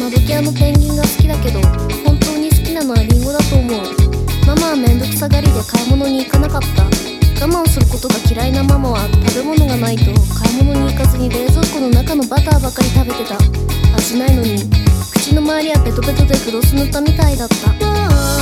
窓際のペンギンが好きだけど本当に好きなのはリンゴだと思う。ママはめんどくさがりで買い物に行かなかった。我慢することが嫌いなママは食べ物がないと買い物に行かずに冷蔵庫の中のバターばかり食べてた。味ないのに口の周りはペトペトでグロス塗ったみたいだった。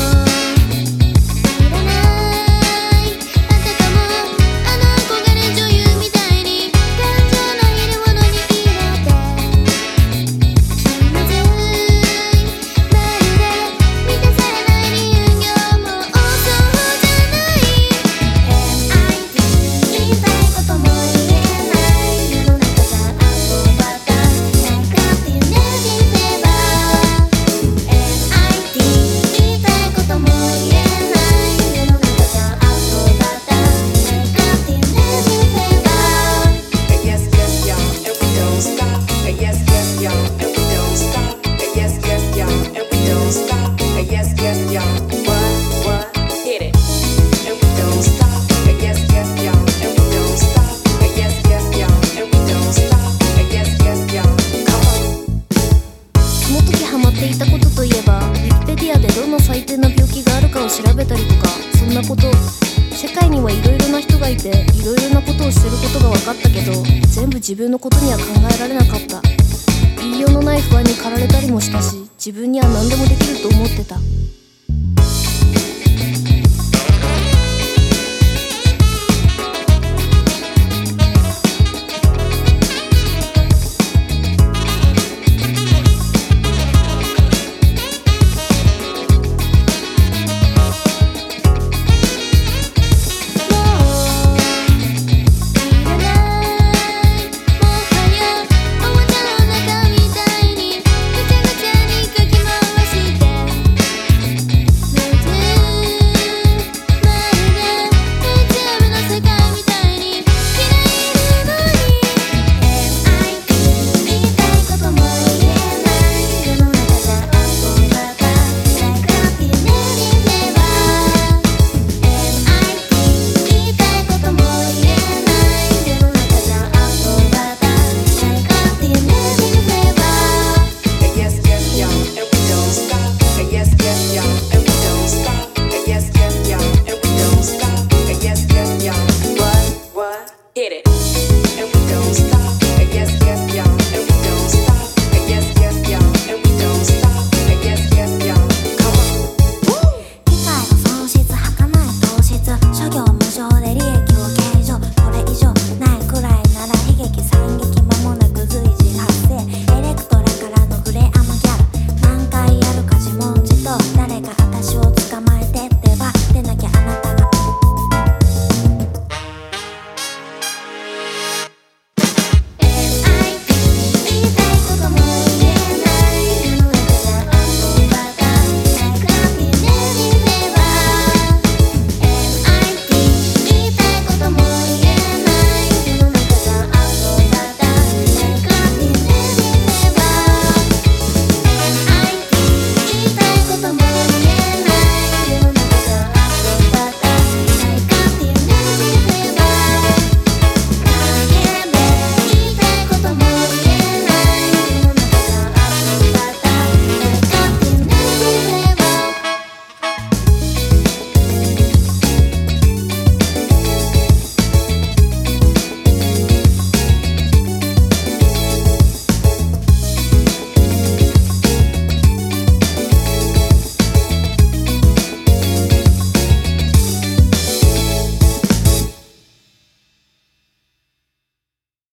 自分のことには考えられなかった。言いようのない不安に駆られたりもしたし自分には何でもできると思ってた。